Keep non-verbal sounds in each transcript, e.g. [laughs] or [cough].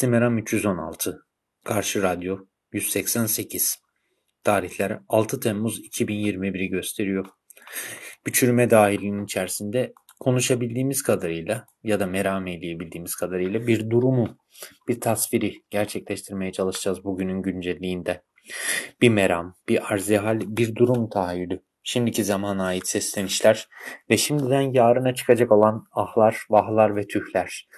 Sesli Meram 316. Karşı Radyo 188. Tarihler 6 Temmuz 2021'i gösteriyor. Bir çürüme dahilinin içerisinde konuşabildiğimiz kadarıyla ya da meram eyleyebildiğimiz kadarıyla bir durumu, bir tasviri gerçekleştirmeye çalışacağız bugünün güncelliğinde. Bir meram, bir arzihal, bir durum tahayyülü. Şimdiki zamana ait seslenişler ve şimdiden yarına çıkacak olan ahlar, vahlar ve tühler.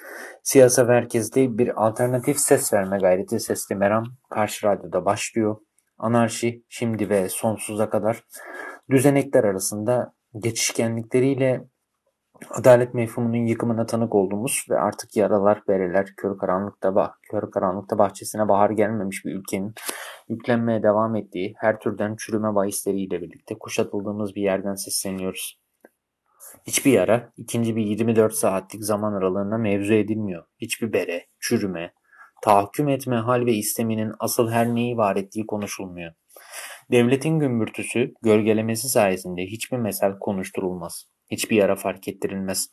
Siyasa merkezde bir alternatif ses verme gayreti Sesli Meram karşı radyoda başlıyor. Anarşi şimdi ve sonsuza kadar düzenekler arasında geçişkenlikleriyle adalet mefhumunun yıkımına tanık olduğumuz ve artık yaralar, bereler, kör karanlıkta, bah kör karanlıkta bahçesine bahar gelmemiş bir ülkenin yüklenmeye devam ettiği her türden çürüme bahisleriyle birlikte kuşatıldığımız bir yerden sesleniyoruz. Hiçbir yara ikinci bir 24 saatlik zaman aralığında mevzu edilmiyor. Hiçbir bere, çürüme, tahakküm etme hal ve isteminin asıl her neyi var ettiği konuşulmuyor. Devletin gümbürtüsü, gölgelemesi sayesinde hiçbir mesel konuşturulmaz. Hiçbir yara fark ettirilmez.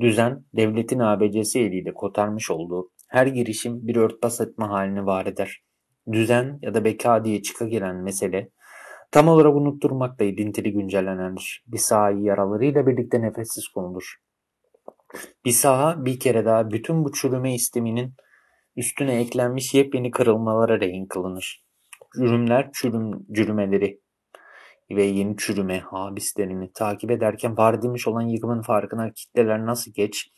Düzen, devletin ABC'si eliyle kotarmış olduğu her girişim bir örtbas etme halini var eder. Düzen ya da beka diye çıka gelen mesele, tam olarak unutturmakla idintili güncellenendir. Bir sahayı yaralarıyla birlikte nefessiz konulur. Bir saha bir kere daha bütün bu çürüme isteminin üstüne eklenmiş yepyeni kırılmalara rehin kılınır. Cürümler çürüm, cürümeleri ve yeni çürüme habislerini takip ederken var demiş olan yıkımın farkına kitleler nasıl geç,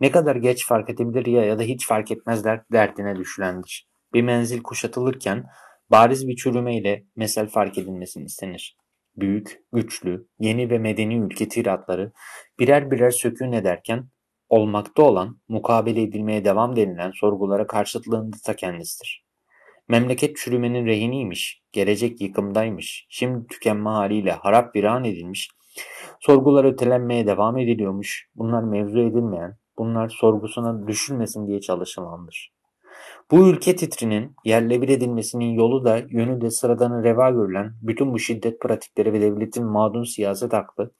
ne kadar geç fark edebilir ya ya da hiç fark etmezler derdine düşülendir. Bir menzil kuşatılırken bariz bir çürümeyle mesel fark edilmesini istenir. Büyük, güçlü, yeni ve medeni ülke tiratları birer birer sökün ederken olmakta olan, mukabele edilmeye devam denilen sorgulara karşıtlığında ta kendisidir. Memleket çürümenin rehiniymiş, gelecek yıkımdaymış, şimdi tükenme haliyle harap viran edilmiş, sorgular ötelenmeye devam ediliyormuş, bunlar mevzu edilmeyen, bunlar sorgusuna düşülmesin diye çalışılandır. Bu ülke titrinin yerle bir edilmesinin yolu da yönü de sıradanı reva görülen bütün bu şiddet pratikleri ve devletin madun siyaset aklı,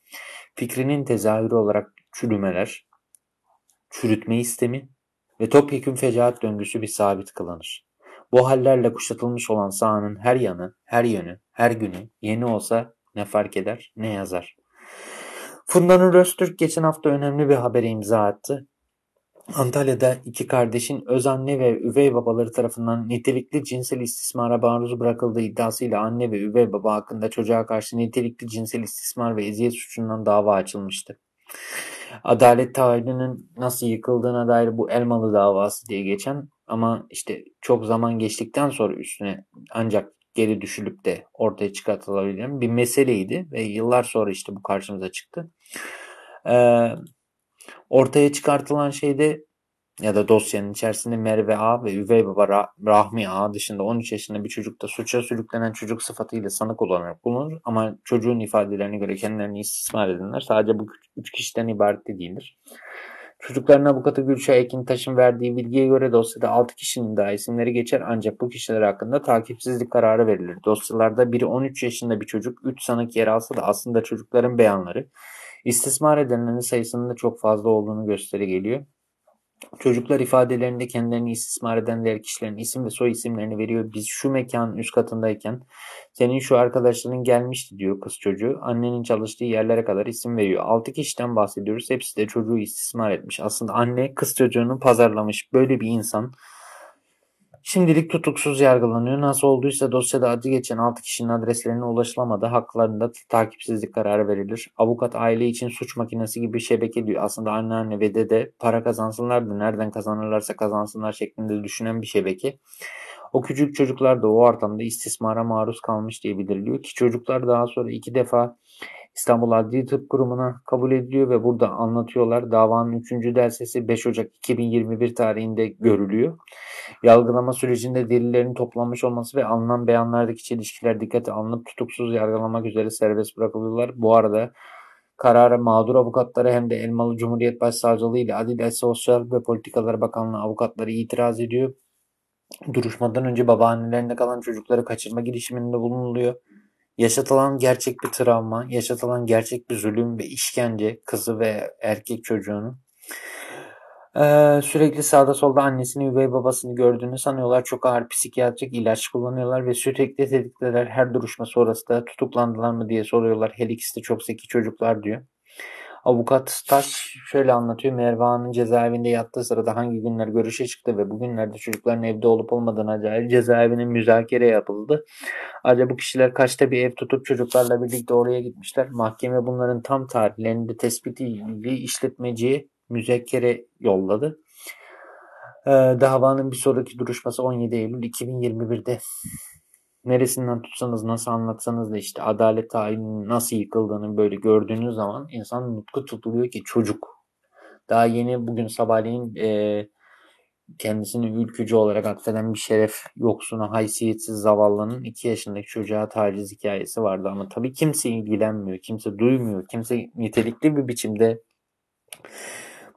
fikrinin tezahürü olarak çürümeler, çürütme istemi ve topyekün fecaat döngüsü bir sabit kılanır. Bu hallerle kuşatılmış olan sahanın her yanı, her yönü, her günü yeni olsa ne fark eder, ne yazar. Fundanın Röztürk geçen hafta önemli bir habere imza attı. Antalya'da iki kardeşin öz anne ve üvey babaları tarafından nitelikli cinsel istismara maruz bırakıldığı iddiasıyla anne ve üvey baba hakkında çocuğa karşı nitelikli cinsel istismar ve eziyet suçundan dava açılmıştı. Adalet tahayyülünün nasıl yıkıldığına dair bu Elmalı davası diye geçen ama işte çok zaman geçtikten sonra üstüne ancak geri düşülüp de ortaya çıkartılabilen bir meseleydi ve yıllar sonra işte bu karşımıza çıktı. Ee, ortaya çıkartılan şeyde ya da dosyanın içerisinde Merve A ve üvey baba Rahmi A dışında 13 yaşında bir çocukta suça sürüklenen çocuk sıfatıyla sanık olarak bulunur. Ama çocuğun ifadelerine göre kendilerini istismar edenler sadece bu 3 kişiden ibaret de değildir. Çocukların avukatı Gülşah Ekin Taş'ın verdiği bilgiye göre dosyada 6 kişinin daha isimleri geçer ancak bu kişiler hakkında takipsizlik kararı verilir. Dosyalarda biri 13 yaşında bir çocuk 3 sanık yer alsa da aslında çocukların beyanları istismar edilenlerin sayısının da çok fazla olduğunu gösteri geliyor. Çocuklar ifadelerinde kendilerini istismar eden diğer kişilerin isim ve soy isimlerini veriyor. Biz şu mekanın üst katındayken senin şu arkadaşların gelmişti diyor kız çocuğu. Annenin çalıştığı yerlere kadar isim veriyor. 6 kişiden bahsediyoruz. Hepsi de çocuğu istismar etmiş. Aslında anne kız çocuğunu pazarlamış. Böyle bir insan Şimdilik tutuksuz yargılanıyor. Nasıl olduysa dosyada adı geçen 6 kişinin adreslerine ulaşılamadı. Haklarında takipsizlik kararı verilir. Avukat aile için suç makinesi gibi şebeke diyor. Aslında anneanne ve dede para kazansınlar da nereden kazanırlarsa kazansınlar şeklinde düşünen bir şebeke. O küçük çocuklar da o ortamda istismara maruz kalmış diye bildiriliyor ki çocuklar daha sonra iki defa İstanbul Adli Tıp Kurumu'na kabul ediliyor ve burada anlatıyorlar. Davanın 3. dersesi 5 Ocak 2021 tarihinde görülüyor. Yargılama sürecinde delillerin toplanmış olması ve alınan beyanlardaki çelişkiler dikkate alınıp tutuksuz yargılamak üzere serbest bırakılıyorlar. Bu arada karara mağdur avukatları hem de Elmalı Cumhuriyet Başsavcılığı ile Adalet Sosyal ve Politikalar Bakanlığı avukatları itiraz ediyor. Duruşmadan önce babaannelerinde kalan çocukları kaçırma girişiminde bulunuluyor. Yaşatılan gerçek bir travma, yaşatılan gerçek bir zulüm ve işkence kızı ve erkek çocuğunun. Ee, sürekli sağda solda annesini üvey babasını gördüğünü sanıyorlar. Çok ağır psikiyatrik ilaç kullanıyorlar ve sürekli tetikteler. Her duruşma sonrası da tutuklandılar mı diye soruyorlar. Her ikisi de çok zeki çocuklar diyor. Avukat Taş şöyle anlatıyor. Mervan'ın cezaevinde yattığı sırada hangi günler görüşe çıktı ve bugünlerde çocukların evde olup olmadığına dair cezaevinin müzakere yapıldı. Ayrıca bu kişiler kaçta bir ev tutup çocuklarla birlikte oraya gitmişler. Mahkeme bunların tam tarihlerini de tespiti işletmeciye müzekkere yolladı. Ee, davanın bir sonraki duruşması 17 Eylül 2021'de neresinden tutsanız nasıl anlatsanız da işte adalet tayinin nasıl yıkıldığını böyle gördüğünüz zaman insan mutlu tutuluyor ki çocuk. Daha yeni bugün sabahleyin e, kendisini ülkücü olarak atfeden bir şeref yoksunu, haysiyetsiz zavallının iki yaşındaki çocuğa taciz hikayesi vardı ama tabii kimse ilgilenmiyor, kimse duymuyor, kimse nitelikli bir biçimde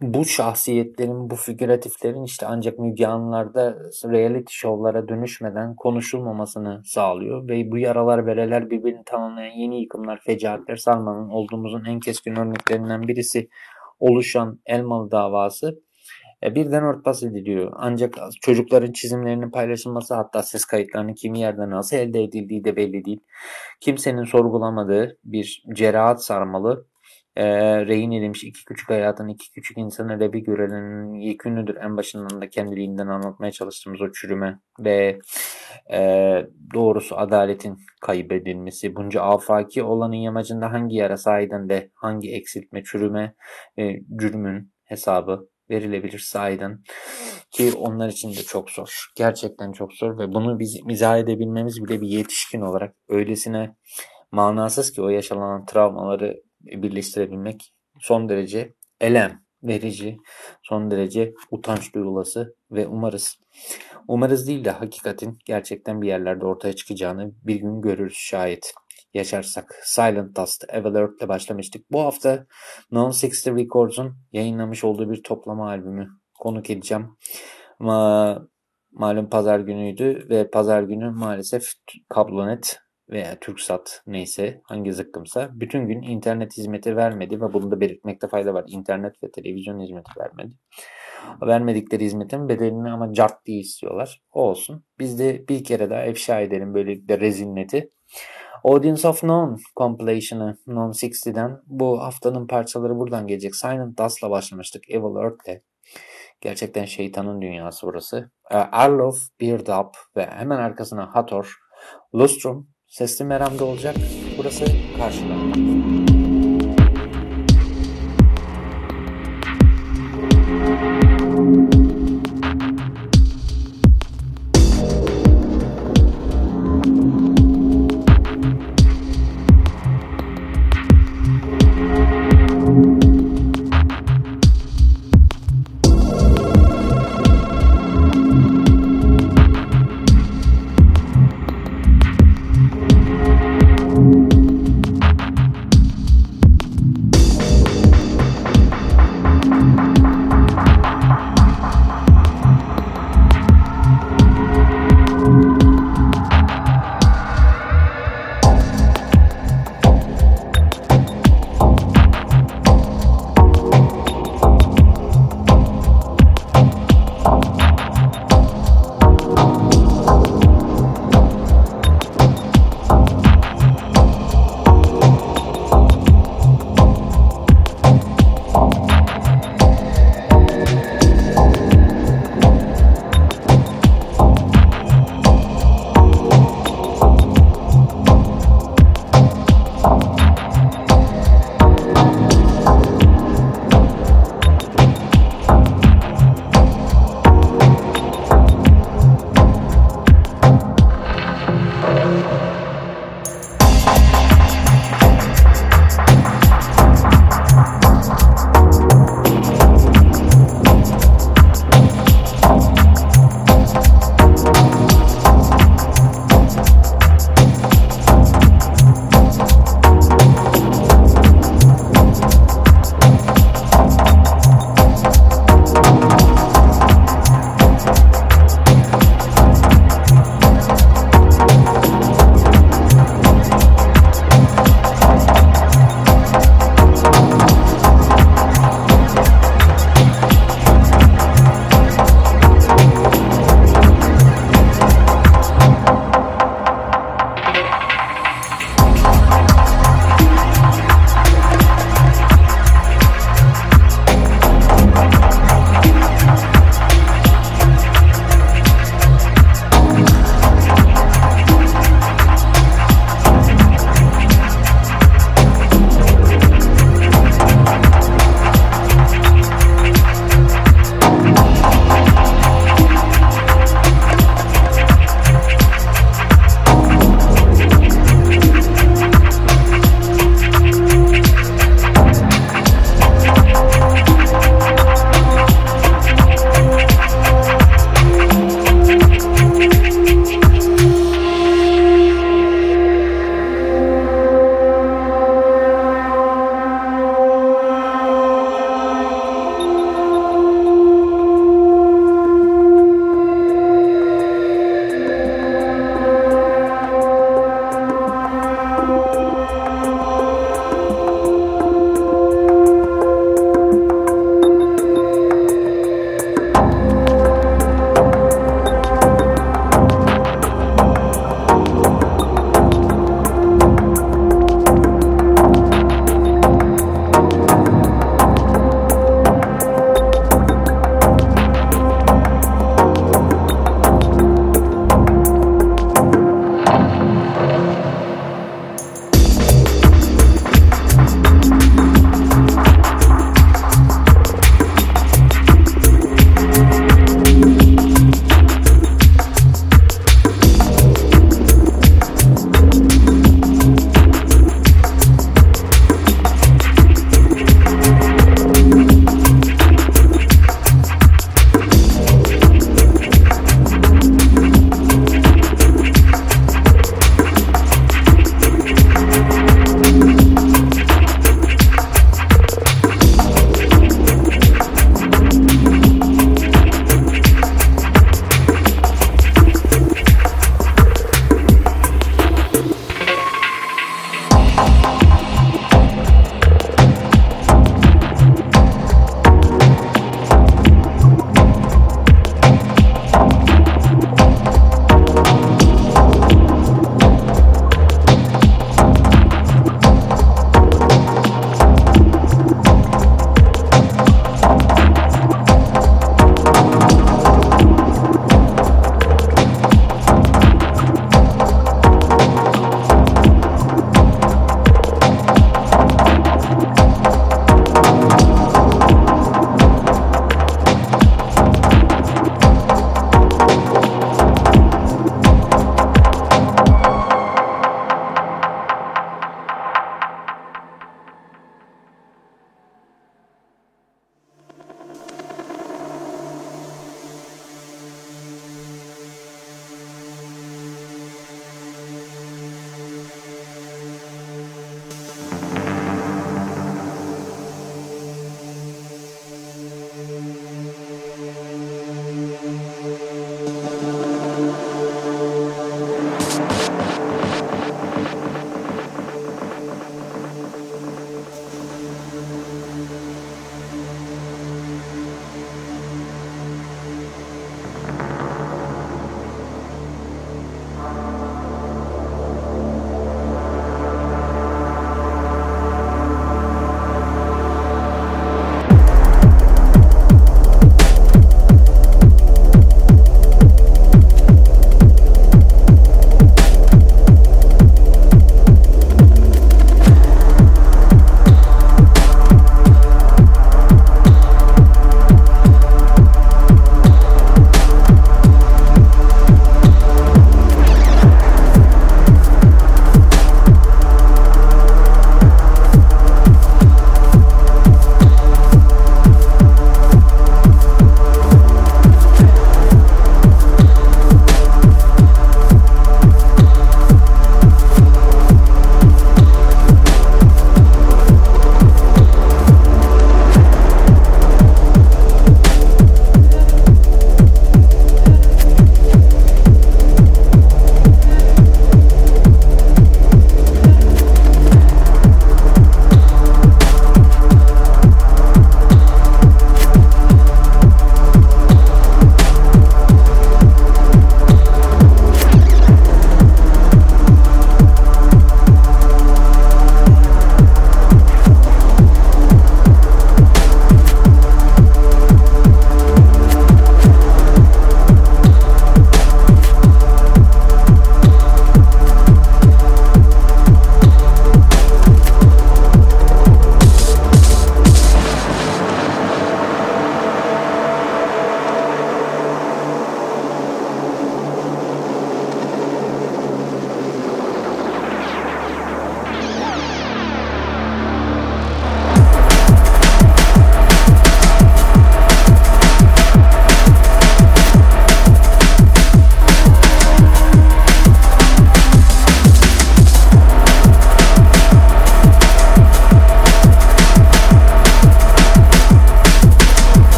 bu şahsiyetlerin, bu figüratiflerin işte ancak Müge Anlılar'da reality şovlara dönüşmeden konuşulmamasını sağlıyor ve bu yaralar bereler birbirini tamamlayan yeni yıkımlar, fecaatler sarmanın olduğumuzun en keskin örneklerinden birisi oluşan Elmalı davası e, birden örtbas ediliyor. Ancak çocukların çizimlerinin paylaşılması hatta ses kayıtlarının kimi yerden nasıl elde edildiği de belli değil. Kimsenin sorgulamadığı bir cerahat sarmalı e, rehin edilmiş iki küçük hayatın iki küçük insanı Rebi görenin yekünüdür. En başından da kendiliğinden anlatmaya çalıştığımız o çürüme ve e, doğrusu adaletin kaybedilmesi. Bunca afaki olanın yamacında hangi yara sahiden de hangi eksiltme, çürüme ve cürmün hesabı verilebilir sahiden ki onlar için de çok zor. Gerçekten çok zor ve bunu biz izah edebilmemiz bile bir yetişkin olarak öylesine manasız ki o yaşanan travmaları birleştirebilmek son derece elem verici, son derece utanç duyulası ve umarız umarız değil de hakikatin gerçekten bir yerlerde ortaya çıkacağını bir gün görürüz şayet yaşarsak. Silent Dust, Evalert ile başlamıştık. Bu hafta Non 60 Records'un yayınlamış olduğu bir toplama albümü konuk edeceğim. Ma malum pazar günüydü ve pazar günü maalesef Kablonet veya TürkSat neyse hangi zıkkımsa bütün gün internet hizmeti vermedi ve bunu da belirtmekte fayda var. İnternet ve televizyon hizmeti vermedi. Vermedikleri hizmetin bedelini ama cart diye istiyorlar. O olsun. Biz de bir kere daha efşa edelim böylelikle rezilneti. Audience of Known compilation'ı Non 60'den bu haftanın parçaları buradan gelecek. Silent Dust'la başlamıştık. Evil Earth'le. Gerçekten şeytanın dünyası burası. Arlof, Beard Up ve hemen arkasına Hathor, Lustrum, Sesli Meram'da olacak. Burası karşıda.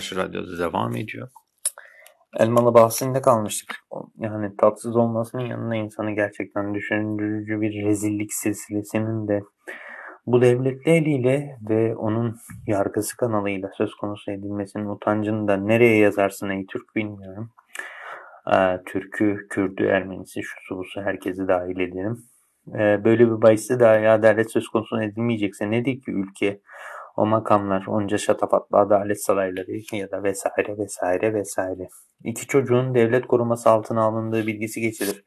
Karşı Radyo'da devam ediyor. Elmalı bahsinde kalmıştık. Yani tatsız olmasının yanında insanı gerçekten düşündürücü bir rezillik silsilesinin de bu devletli eliyle ve onun yargısı kanalıyla söz konusu edilmesinin utancını da nereye yazarsın ey Türk bilmiyorum. Ee, Türk'ü, Kürd'ü, Ermenisi, şu busu herkesi dahil edelim. Ee, böyle bir bahiste dahi adalet söz konusu edilmeyecekse nedir ki ülke o makamlar, onca şatafatlı adalet sarayları ya da vesaire vesaire vesaire. İki çocuğun devlet koruması altına alındığı bilgisi geçilir.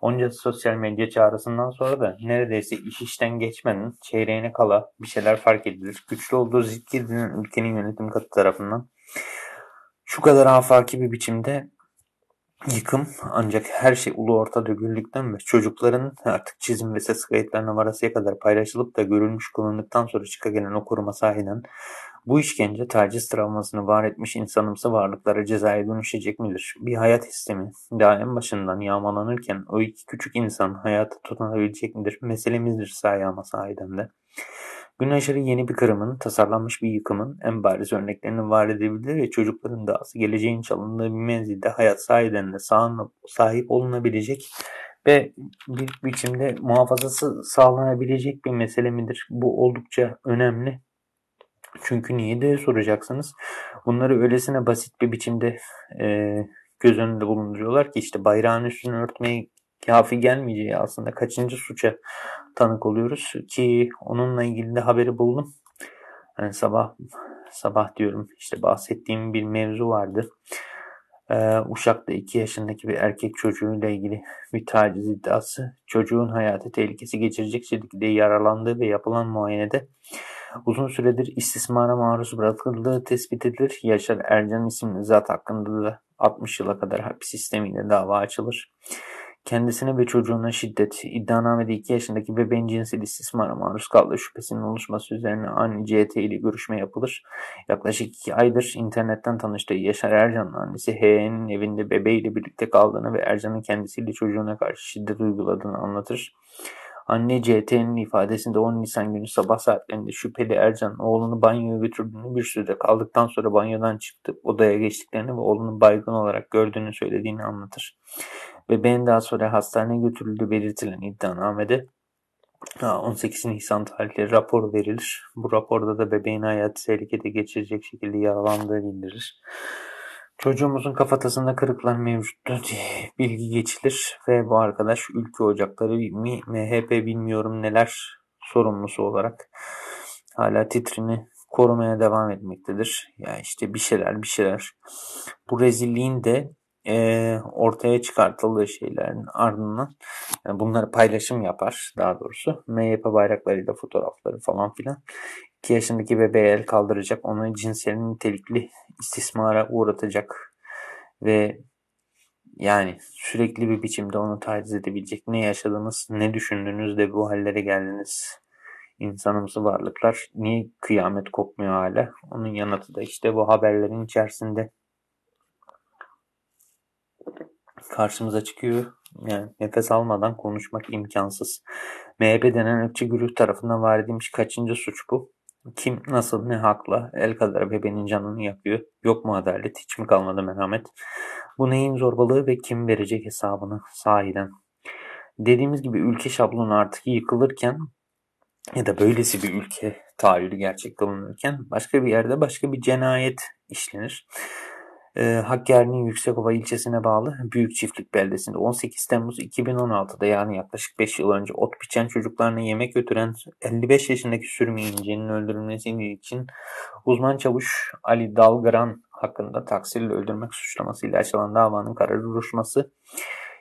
Onca sosyal medya çağrısından sonra da neredeyse iş işten geçmeden çeyreğine kala bir şeyler fark edilir. Güçlü olduğu zikredilen ülkenin yönetim katı tarafından şu kadar afaki bir biçimde Yıkım ancak her şey ulu orta döküldükten ve çocukların artık çizim ve ses kayıtlarına varasıya kadar paylaşılıp da görülmüş kılındıktan sonra çıkagelen o koruma sahiden bu işkence taciz travmasını var etmiş insanımsı varlıklara cezaya dönüşecek midir? Bir hayat sistemi daha en başından yağmalanırken o iki küçük insan hayata tutunabilecek midir? Meselemizdir sahi ama sahiden de. Gün aşırı yeni bir kırımın, tasarlanmış bir yıkımın en bariz örneklerini var edebilir ve çocukların dağısı geleceğin çalındığı bir menzilde hayat sahiden de sahip olunabilecek ve bir biçimde muhafazası sağlanabilecek bir mesele midir? Bu oldukça önemli. Çünkü niye diye soracaksınız. Bunları öylesine basit bir biçimde e, göz önünde bulunduruyorlar ki işte bayrağın üstünü örtmeye kafi gelmeyeceği aslında kaçıncı suça tanık oluyoruz ki onunla ilgili de haberi buldum. Yani sabah sabah diyorum işte bahsettiğim bir mevzu vardı. Ee, Uşak'ta 2 yaşındaki bir erkek çocuğuyla ilgili bir taciz iddiası. Çocuğun hayatı tehlikesi geçirecek şekilde yaralandığı ve yapılan muayenede uzun süredir istismara maruz bırakıldığı tespit edilir. Yaşar Ercan isimli zat hakkında da 60 yıla kadar hapis sistemiyle dava açılır. Kendisine ve çocuğuna şiddet, iddianamede 2 yaşındaki bebeğin cinsel istismara maruz kaldığı şüphesinin oluşması üzerine anne CT ile görüşme yapılır. Yaklaşık 2 aydır internetten tanıştığı Yaşar Ercan'ın annesi H'nin evinde bebeğiyle birlikte kaldığını ve Ercan'ın kendisiyle çocuğuna karşı şiddet uyguladığını anlatır. Anne CT'nin ifadesinde 10 Nisan günü sabah saatlerinde şüpheli Ercan oğlunu banyoya götürdüğünü bir süre kaldıktan sonra banyodan çıktı odaya geçtiklerini ve oğlunu baygın olarak gördüğünü söylediğini anlatır. Bebeğin daha sonra hastaneye götürüldüğü belirtilen iddianamede 18 Nisan tarihli rapor verilir. Bu raporda da bebeğin hayatı tehlikede geçirecek şekilde yaralandığı bildirilir. Çocuğumuzun kafatasında kırıklar mevcuttu diye bilgi geçilir ve bu arkadaş ülke ocakları mi MHP bilmiyorum neler sorumlusu olarak hala titrini korumaya devam etmektedir. Ya yani işte bir şeyler bir şeyler. Bu rezilliğin de e, ortaya çıkartıldığı şeylerin ardından yani bunları paylaşım yapar daha doğrusu. MYP bayraklarıyla fotoğrafları falan filan. 2 yaşındaki bebeğe el kaldıracak. Onu cinselin nitelikli istismara uğratacak. Ve yani sürekli bir biçimde onu taciz edebilecek. Ne yaşadınız, ne düşündünüz de bu hallere geldiniz. İnsanımsı varlıklar. Niye kıyamet kopmuyor hala? Onun yanıtı da işte bu haberlerin içerisinde karşımıza çıkıyor. Yani nefes almadan konuşmak imkansız. MHP denen ırkçı güruh tarafından var edilmiş kaçıncı suç bu? Kim, nasıl, ne hakla el kadar bebeğin canını yakıyor? Yok mu adalet? Hiç mi kalmadı merhamet? Bu neyin zorbalığı ve kim verecek hesabını sahiden? Dediğimiz gibi ülke şablonu artık yıkılırken ya da böylesi bir ülke tahayyülü gerçek kılınırken başka bir yerde başka bir cinayet işlenir. E, Hakkari'nin Yüksekova ilçesine bağlı Büyük Çiftlik beldesinde 18 Temmuz 2016'da yani yaklaşık 5 yıl önce ot biçen çocuklarına yemek götüren 55 yaşındaki sürümü İnce'nin öldürülmesi için uzman çavuş Ali Dalgaran hakkında taksirle öldürmek suçlamasıyla açılan davanın kararı duruşması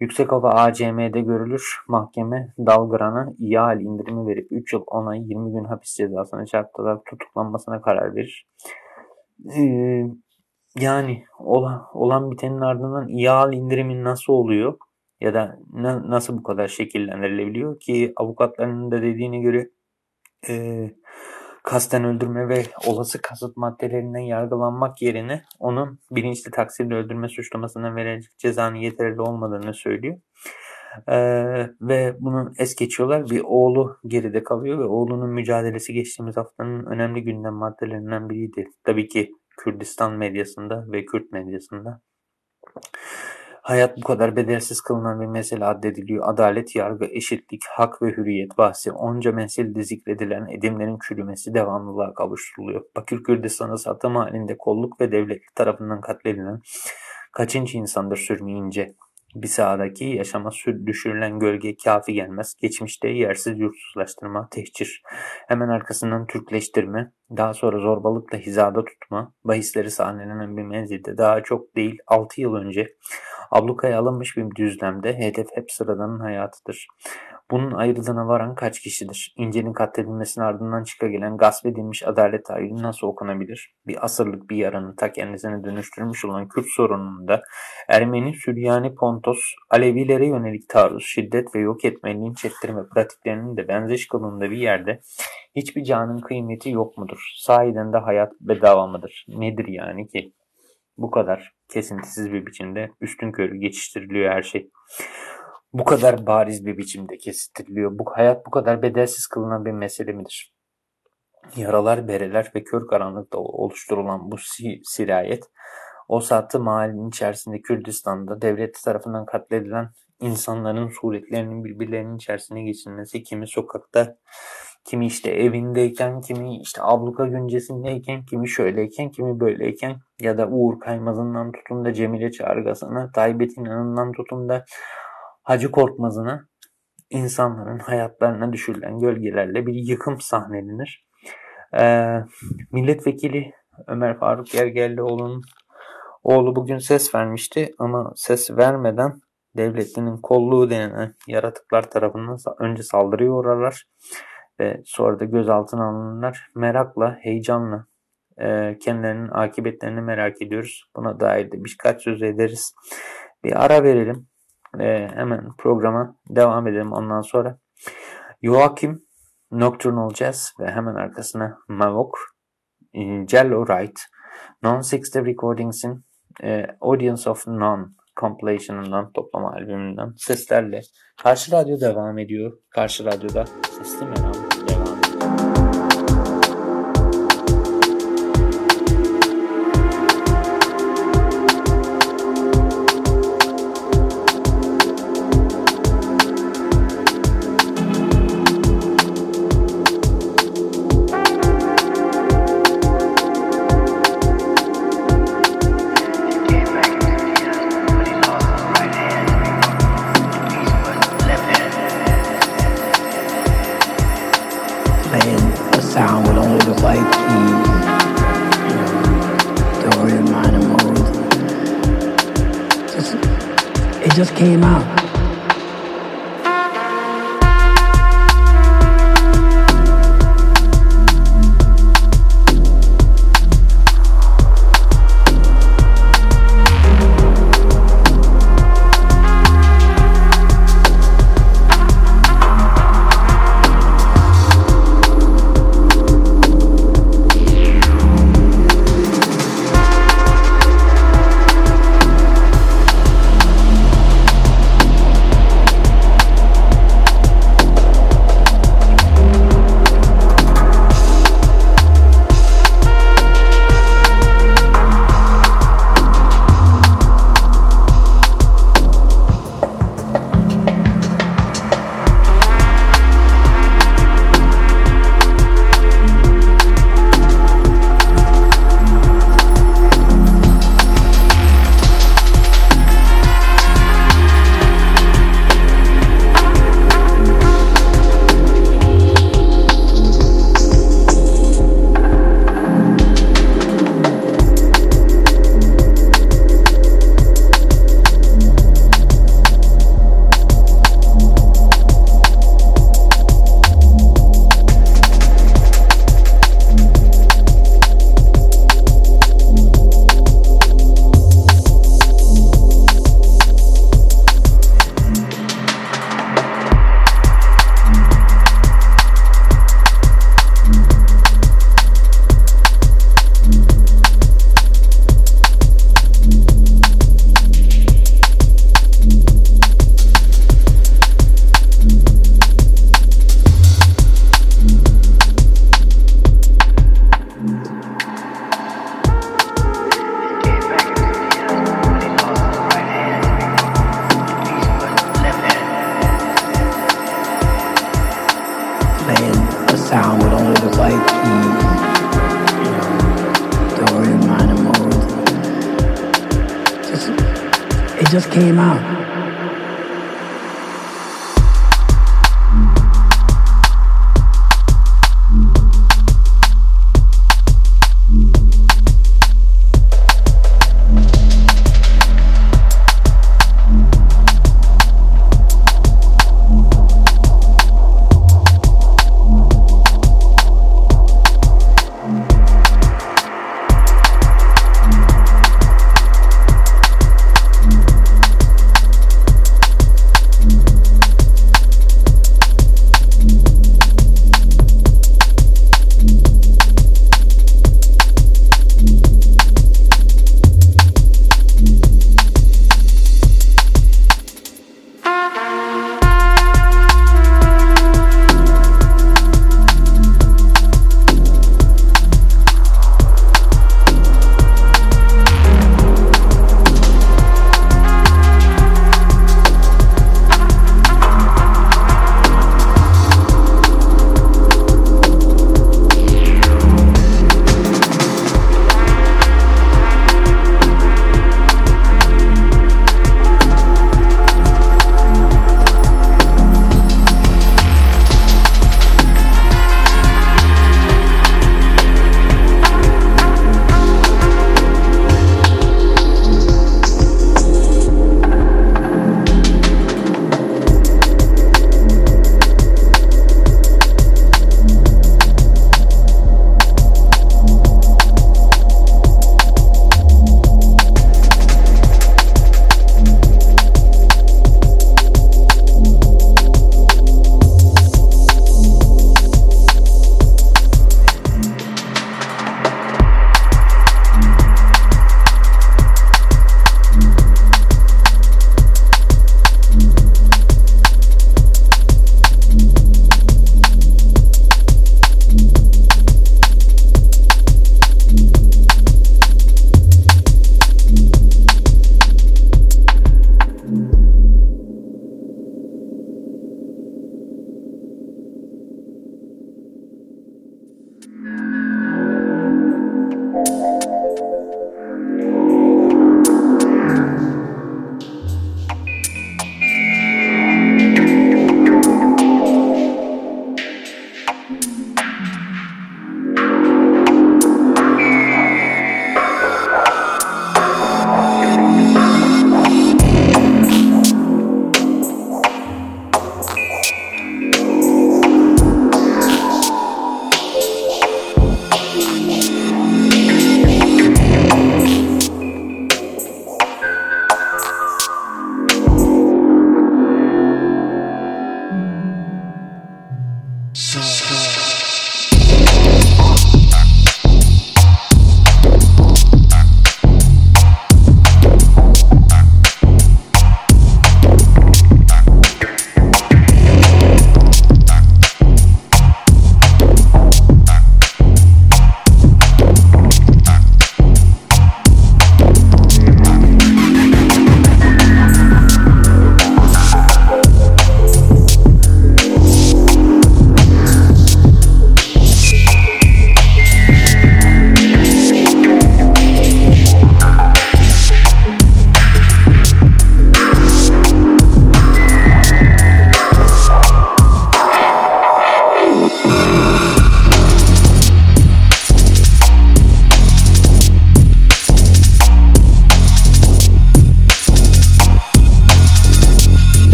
Yüksekova ACM'de görülür. Mahkeme Dalgran'a ihal indirimi verip 3 yıl 10 ay 20 gün hapis cezasına çarptırarak tutuklanmasına karar verir. Ee, yani olan, olan bitenin ardından İAL indirimin nasıl oluyor ya da na, nasıl bu kadar şekillendirilebiliyor ki avukatlarının da dediğine göre e, kasten öldürme ve olası kasıt maddelerinden yargılanmak yerine onun bilinçli taksirle öldürme suçlamasına verilecek cezanın yeterli olmadığını söylüyor. Ee, ve bunu es geçiyorlar. Bir oğlu geride kalıyor ve oğlunun mücadelesi geçtiğimiz haftanın önemli gündem maddelerinden biriydi. Tabii ki Kürdistan medyasında ve Kürt medyasında. Hayat bu kadar bedelsiz kılınan bir mesele addediliyor. Adalet, yargı, eşitlik, hak ve hürriyet bahsi onca meselede zikredilen edimlerin çürümesi devamlılığa kavuşturuluyor. Bakır Kürdistan'ı satım halinde kolluk ve devlet tarafından katledilen kaçıncı insandır sürmeyince bir sahadaki yaşama düşürülen gölge kafi gelmez. Geçmişte yersiz yurtsuzlaştırma, tehcir, hemen arkasından Türkleştirme, daha sonra zorbalıkla hizada tutma, bahisleri sahnelenen bir menzilde daha çok değil 6 yıl önce ablukaya alınmış bir düzlemde hedef hep sıradanın hayatıdır. Bunun ayrılığına varan kaç kişidir? İnce'nin katledilmesinin ardından çıkagelen gasp edilmiş adalet tahayyülü nasıl okunabilir? Bir asırlık bir yaranın ta kendisine dönüştürmüş olan Kürt sorununda Ermeni, Süryani, Pontos, Alevilere yönelik taarruz, şiddet ve yok etme, linç ettirme pratiklerinin de benzeş kılığında bir yerde hiçbir canın kıymeti yok mudur? Sahiden de hayat bedava mıdır? Nedir yani ki? Bu kadar kesintisiz bir biçimde üstün körü geçiştiriliyor her şey bu kadar bariz bir biçimde kestiriliyor. Bu hayat bu kadar bedelsiz kılınan bir mesele midir? Yaralar, bereler ve kör karanlıkta oluşturulan bu sirayet o saatte mahallenin içerisinde Kürdistan'da devlet tarafından katledilen insanların suretlerinin birbirlerinin içerisine geçilmesi, kimi sokakta, kimi işte evindeyken, kimi işte abluka güncesindeyken, kimi şöyleyken, kimi böyleyken ya da Uğur Kaymaz'ından tutun da Cemile Çağırgası'na, Tayyip İnan'ından tutun da Hacı Korkmaz'ına insanların hayatlarına düşürülen gölgelerle bir yıkım sahnelenir. Ee, milletvekili Ömer Faruk Gergerlioğlu'nun oğlu bugün ses vermişti ama ses vermeden devletinin kolluğu denen yaratıklar tarafından önce saldırıya uğrarlar ve sonra da gözaltına alınırlar. Merakla, heyecanla e, kendilerinin akıbetlerini merak ediyoruz. Buna dair de birkaç söz ederiz. Bir ara verelim. Ve hemen programa devam edelim ondan sonra. Joachim Nocturnal Jazz ve hemen arkasına Mavok Jello Wright Non-60 Recordings'in e, Audience of None compilation'ından toplama albümünden seslerle Karşı Radyo devam ediyor. Karşı Radyo'da Sesli Meram just came out.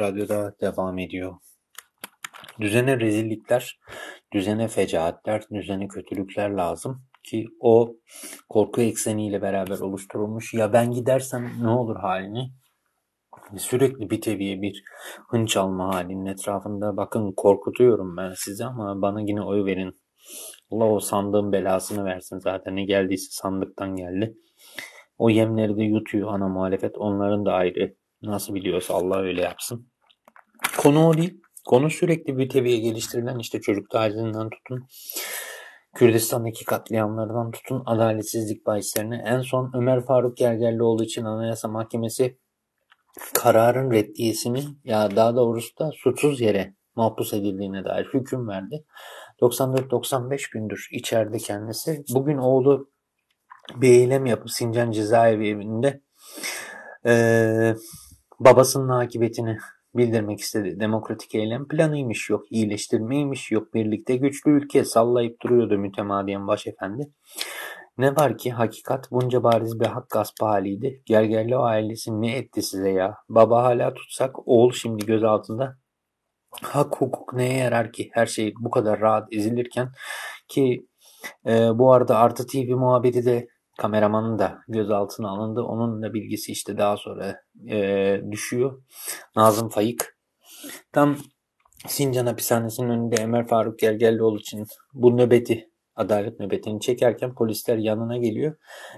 Radyo'da devam ediyor. Düzene rezillikler, düzene fecaatler, düzene kötülükler lazım ki o korku ekseniyle beraber oluşturulmuş. Ya ben gidersem ne olur halini? Sürekli bir teviye bir hınç alma halinin etrafında. Bakın korkutuyorum ben sizi ama bana yine oy verin. Allah o sandığın belasını versin zaten. Ne geldiyse sandıktan geldi. O yemleri de yutuyor ana muhalefet. Onların da ayrı Nasıl biliyorsa Allah öyle yapsın. Konu o değil. Konu sürekli bir teviye geliştirilen işte çocuk tacizinden tutun. Kürdistan'daki katliamlardan tutun adaletsizlik bahislerine. En son Ömer Faruk Gergerlioğlu için Anayasa Mahkemesi kararın reddiyesini ya daha doğrusu da suçsuz yere mahpus edildiğine dair hüküm verdi. 94-95 gündür içeride kendisi. Bugün oğlu bir eylem yapıp Sincan Cezaevi evinde ee, babasının akıbetini bildirmek istedi. Demokratik eylem planıymış yok, iyileştirmeymiş yok, birlikte güçlü ülke sallayıp duruyordu mütemadiyen başefendi. Ne var ki hakikat bunca bariz bir hak gaspı haliydi. Gergerli ailesi ne etti size ya? Baba hala tutsak, oğul şimdi göz altında. Hak hukuk neye yarar ki? Her şey bu kadar rahat ezilirken ki e, bu arada Artı TV muhabiri de kameramanın da gözaltına alındı. Onun da bilgisi işte daha sonra e, düşüyor. Nazım Fayık. Tam Sincan hapishanesinin önünde Ömer Faruk Gergerlioğlu için bu nöbeti adalet nöbetini çekerken polisler yanına geliyor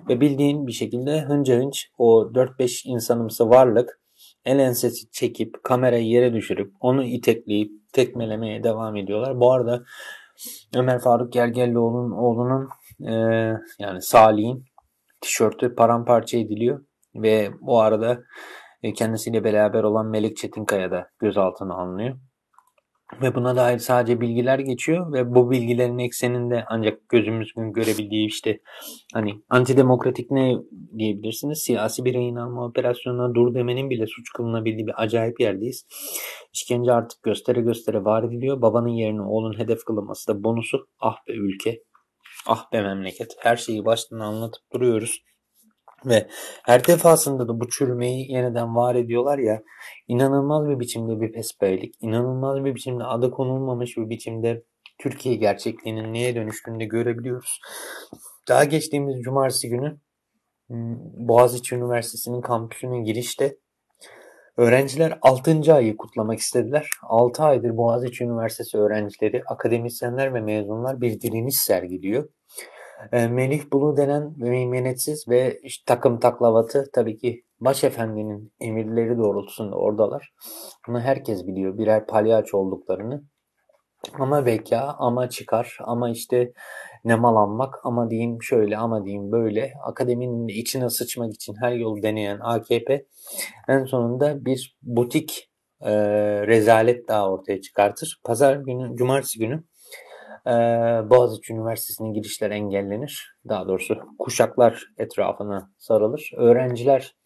ve bildiğin bir şekilde hınca hınç o 4-5 insanımsı varlık el ensesi çekip kamerayı yere düşürüp onu itekleyip tekmelemeye devam ediyorlar. Bu arada Ömer Faruk Gergerlioğlu'nun oğlunun e, yani Salih'in tişörtü paramparça ediliyor ve bu arada e, kendisiyle beraber olan Melek Çetinkaya da gözaltına alınıyor. Ve buna dair sadece bilgiler geçiyor ve bu bilgilerin ekseninde ancak gözümüzün görebildiği işte hani antidemokratik ne diyebilirsiniz? Siyasi bir rehin alma operasyonuna dur demenin bile suç kılınabildiği bir acayip yerdeyiz. İşkence artık göstere göstere var ediliyor. Babanın yerine oğlun hedef kılınması da bonusu. Ah be ülke. Ah be memleket. Her şeyi baştan anlatıp duruyoruz. Ve her defasında da bu çürümeyi yeniden var ediyorlar ya inanılmaz bir biçimde bir pesbeylik, inanılmaz bir biçimde adı konulmamış bir biçimde Türkiye gerçekliğinin neye dönüştüğünü de görebiliyoruz. Daha geçtiğimiz cumartesi günü hmm, Boğaziçi Üniversitesi'nin kampüsünün girişte öğrenciler 6. ayı kutlamak istediler. 6 aydır Boğaziçi Üniversitesi öğrencileri, akademisyenler ve mezunlar bir direniş sergiliyor. E, Melih Bulu denen meymenetsiz ve takım taklavatı tabii ki başefendinin emirleri doğrultusunda oradalar. Bunu herkes biliyor birer palyaço olduklarını. Ama beka, ama çıkar, ama işte nemalanmak, ama diyeyim şöyle, ama diyeyim böyle. Akademinin içine sıçmak için her yolu deneyen AKP en sonunda bir butik e, rezalet daha ortaya çıkartır. Pazar günü, cumartesi günü ee, Boğaziçi Üniversitesi'nin girişler engellenir. Daha doğrusu kuşaklar etrafına sarılır. Öğrenciler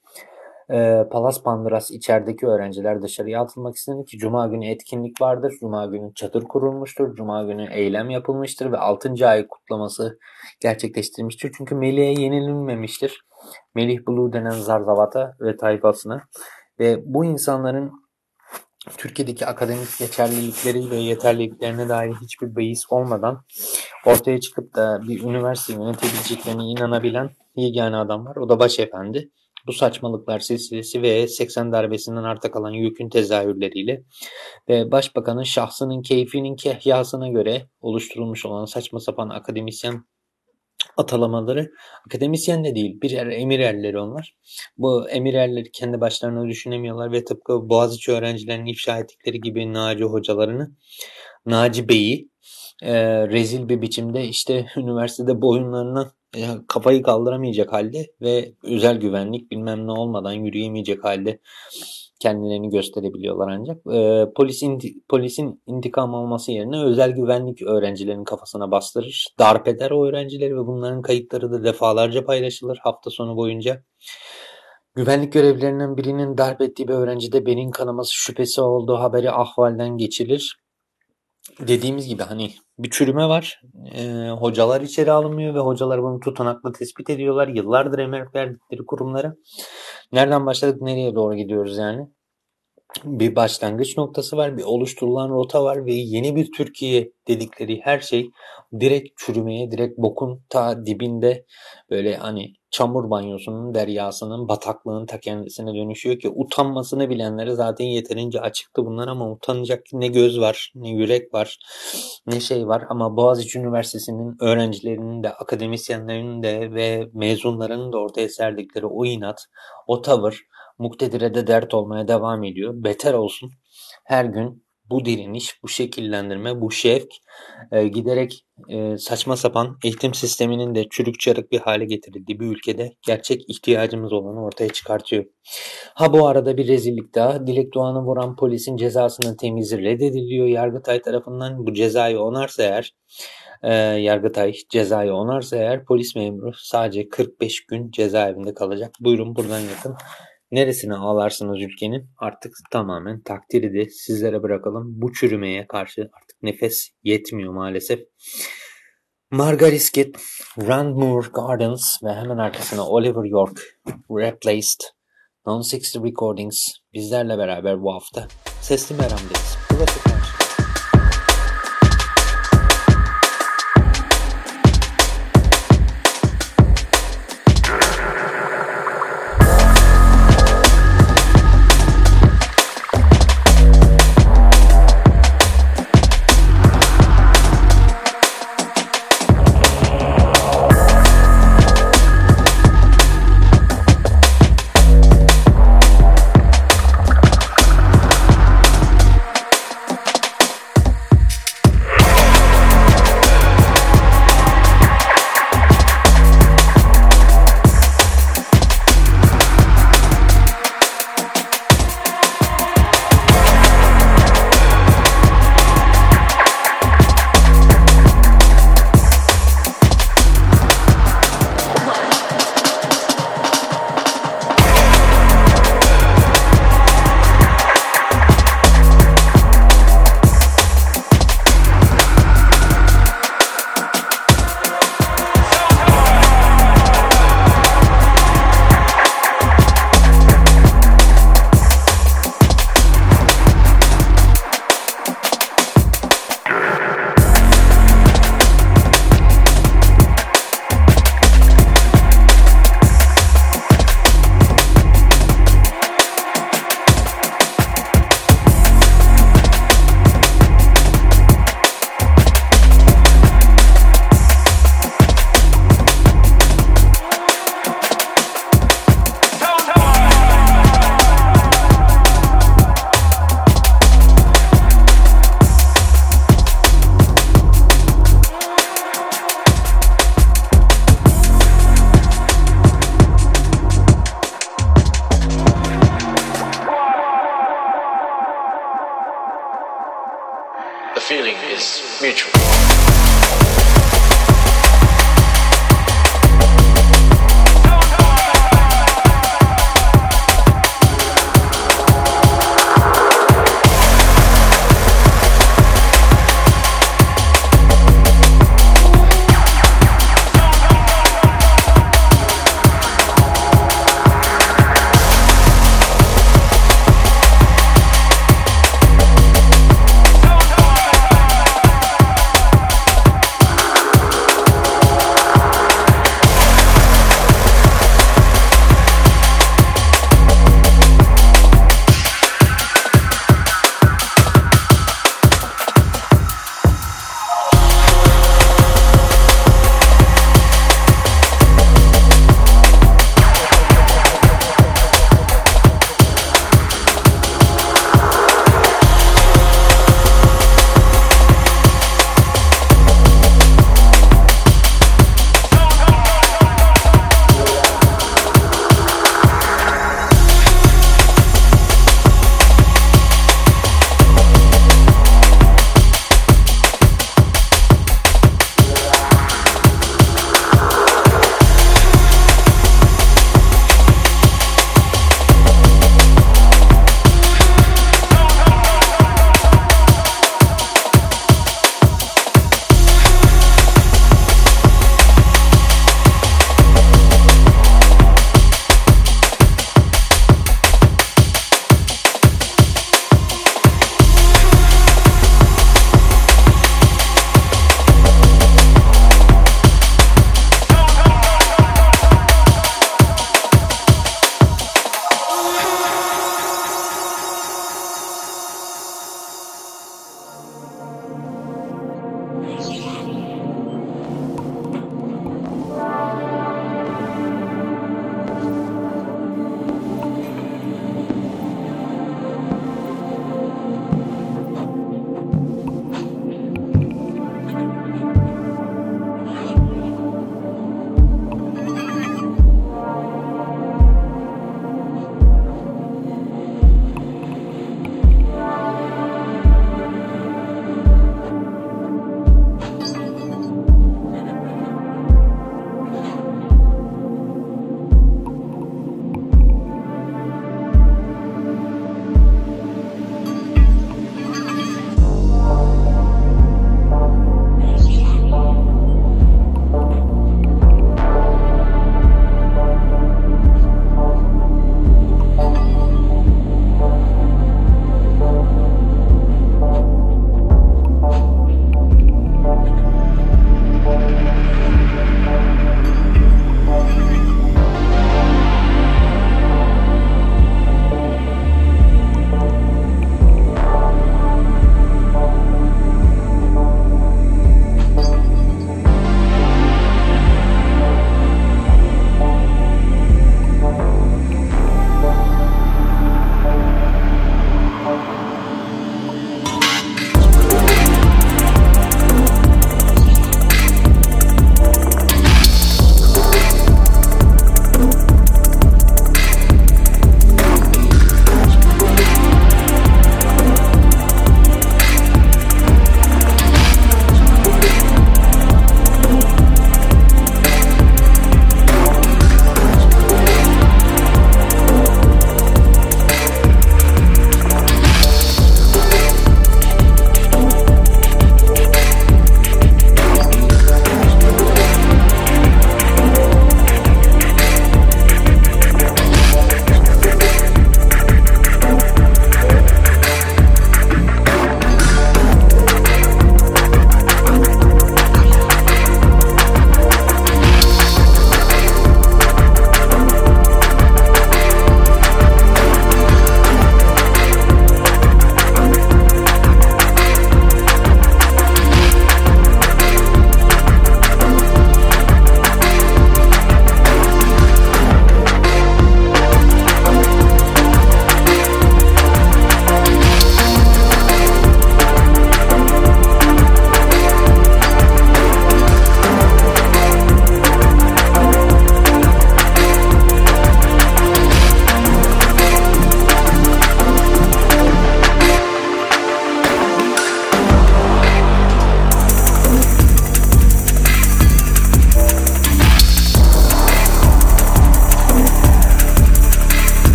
e, Palas Pandıras içerideki öğrenciler dışarıya atılmak istenir ki Cuma günü etkinlik vardır. Cuma günü çadır kurulmuştur. Cuma günü eylem yapılmıştır ve 6. ay kutlaması gerçekleştirilmiştir. Çünkü Melih'e yenilmemiştir. Melih Blue denen Zarzavata ve tayfasına. Ve bu insanların Türkiye'deki akademik geçerlilikleri ve yeterliliklerine dair hiçbir beis olmadan ortaya çıkıp da bir üniversite yönetebileceklerine inanabilen yegane adam var. O da başefendi. Bu saçmalıklar silsilesi ve 80 darbesinden arta kalan yükün tezahürleriyle ve başbakanın şahsının keyfinin kehyasına göre oluşturulmuş olan saçma sapan akademisyen atalamaları akademisyen de değil birer emir erleri onlar. Bu emir erleri kendi başlarına düşünemiyorlar ve tıpkı Boğaziçi öğrencilerinin ifşa ettikleri gibi Naci hocalarını Naci Bey'i e, rezil bir biçimde işte [laughs] üniversitede boyunlarına kafayı kaldıramayacak halde ve özel güvenlik bilmem ne olmadan yürüyemeyecek halde kendilerini gösterebiliyorlar ancak. E, polis inti, polisin intikam alması yerine özel güvenlik öğrencilerin kafasına bastırır. Darp eder o öğrencileri ve bunların kayıtları da defalarca paylaşılır hafta sonu boyunca. Güvenlik görevlilerinden birinin darp ettiği bir öğrencide beyin kanaması şüphesi olduğu haberi ahvalden geçilir. Dediğimiz gibi hani bir çürüme var. E, hocalar içeri alınmıyor ve hocalar bunu tutanakla tespit ediyorlar. Yıllardır emir verdikleri kurumlara. Nereden başladık nereye doğru gidiyoruz yani? Bir başlangıç noktası var, bir oluşturulan rota var ve yeni bir Türkiye dedikleri her şey direkt çürümeye, direkt bokun ta dibinde böyle hani çamur banyosunun deryasının bataklığın ta kendisine dönüşüyor ki utanmasını bilenlere zaten yeterince açıktı bunlar ama utanacak ne göz var, ne yürek var, ne şey var. Ama Boğaziçi Üniversitesi'nin öğrencilerinin de, akademisyenlerinin de ve mezunlarının da ortaya serdikleri o inat, o tavır muktedire de dert olmaya devam ediyor. Beter olsun. Her gün bu direniş, bu şekillendirme, bu şevk e, giderek e, saçma sapan eğitim sisteminin de çürük çarık bir hale getirildiği bir ülkede gerçek ihtiyacımız olanı ortaya çıkartıyor. Ha bu arada bir rezillik daha. Dilek Doğan'ı vuran polisin cezasının temizi reddediliyor Yargıtay tarafından. Bu cezayı onarsa eğer e, Yargıtay cezayı onarsa eğer polis memuru sadece 45 gün cezaevinde kalacak. Buyurun buradan yakın. Neresine ağlarsınız ülkenin artık tamamen takdiri sizlere bırakalım. Bu çürümeye karşı artık nefes yetmiyor maalesef. Margaret Skid, Randmoor Gardens ve hemen arkasına Oliver York, Replaced, Non-60 Recordings bizlerle beraber bu hafta Sesli Meram'dayız. Burası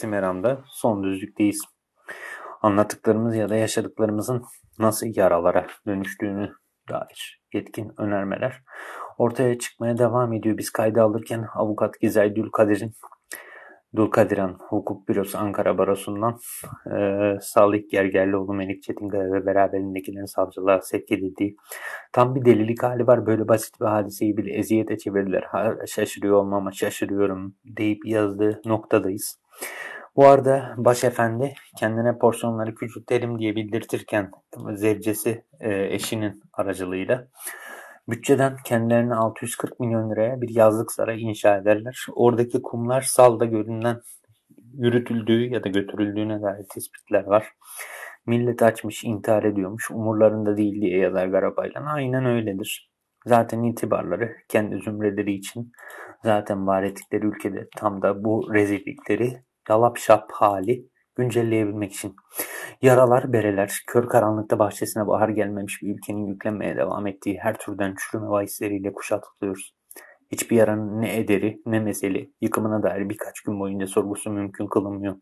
Sesli Meram'da son düzlükteyiz. Anlattıklarımız ya da yaşadıklarımızın nasıl yaralara dönüştüğünü dair yetkin önermeler ortaya çıkmaya devam ediyor. Biz kayda alırken avukat Gizay Dülkadir'in Dulkadiran Hukuk Bürosu Ankara Barosu'ndan e, Salih Gergerlioğlu, Melik Çetinkaya ve beraberindekilerin savcılığa sevk edildiği tam bir delilik hali var. Böyle basit bir hadiseyi bile eziyete çevirdiler. Ha, şaşırıyor olmama şaşırıyorum deyip yazdığı noktadayız. Bu arada başefendi kendine porsiyonları küçültelim diye bildirtirken zevcesi e, eşinin aracılığıyla Bütçeden kendilerine 640 milyon liraya bir yazlık saray inşa ederler. Oradaki kumlar salda görünen yürütüldüğü ya da götürüldüğüne dair tespitler var. Millet açmış intihar ediyormuş. Umurlarında değil diye yazar Garabaylan. Aynen öyledir. Zaten itibarları kendi zümreleri için zaten var ettikleri ülkede tam da bu rezillikleri yalap şap hali güncelleyebilmek için. Yaralar, bereler, kör karanlıkta bahçesine bahar gelmemiş bir ülkenin yüklenmeye devam ettiği her türden çürüme vahisleriyle kuşatılıyoruz. Hiçbir yaranın ne ederi ne meseli yıkımına dair birkaç gün boyunca sorgusu mümkün kılınmıyor.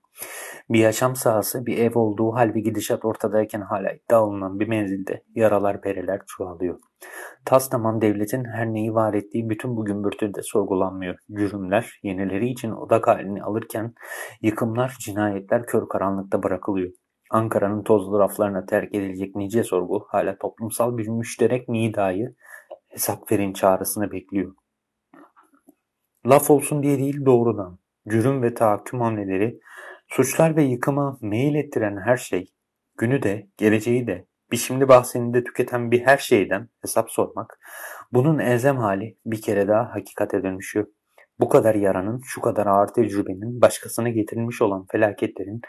Bir yaşam sahası, bir ev olduğu hal bir gidişat ortadayken hala iddia olunan bir menzilde yaralar, bereler çoğalıyor. Tas tamam devletin her neyi var ettiği bütün bu gümbürtüde sorgulanmıyor. Cürümler yenileri için odak halini alırken yıkımlar, cinayetler kör karanlıkta bırakılıyor. Ankara'nın tozlu raflarına terk edilecek nice sorgu hala toplumsal bir müşterek nidayı hesap verin çağrısını bekliyor. Laf olsun diye değil doğrudan. Cürüm ve tahakküm hamleleri, suçlar ve yıkıma meyil ettiren her şey, günü de, geleceği de, bir şimdi bahsinde tüketen bir her şeyden hesap sormak, bunun elzem hali bir kere daha hakikate dönüşüyor. Bu kadar yaranın, şu kadar ağır tecrübenin, başkasına getirilmiş olan felaketlerin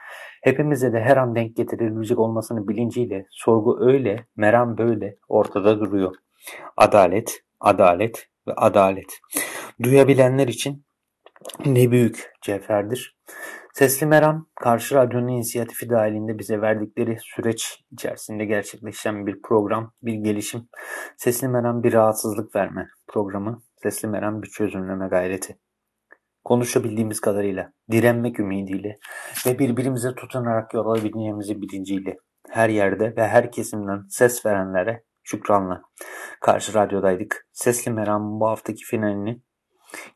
hepimize de her an denk getirilecek olmasını bilinciyle sorgu öyle, meram böyle ortada duruyor. Adalet, adalet ve adalet. Duyabilenler için ne büyük cevherdir. Sesli Meram, Karşı Radyo'nun inisiyatifi dahilinde bize verdikleri süreç içerisinde gerçekleşen bir program, bir gelişim. Sesli Meram bir rahatsızlık verme programı, Sesli Meram bir çözümleme gayreti. Konuşabildiğimiz kadarıyla, direnmek ümidiyle ve birbirimize tutunarak yol alabileceğimizi bilinciyle her yerde ve her kesimden ses verenlere şükranla. Karşı Radyo'daydık. Sesli Meram'ın bu haftaki finalini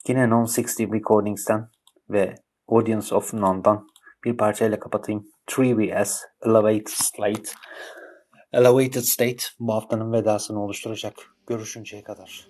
yine Non-60 Recordings'ten ve Audience of None'dan bir parçayla kapatayım. 3VS Elevated State Elevated State bu haftanın vedasını oluşturacak. Görüşünceye kadar.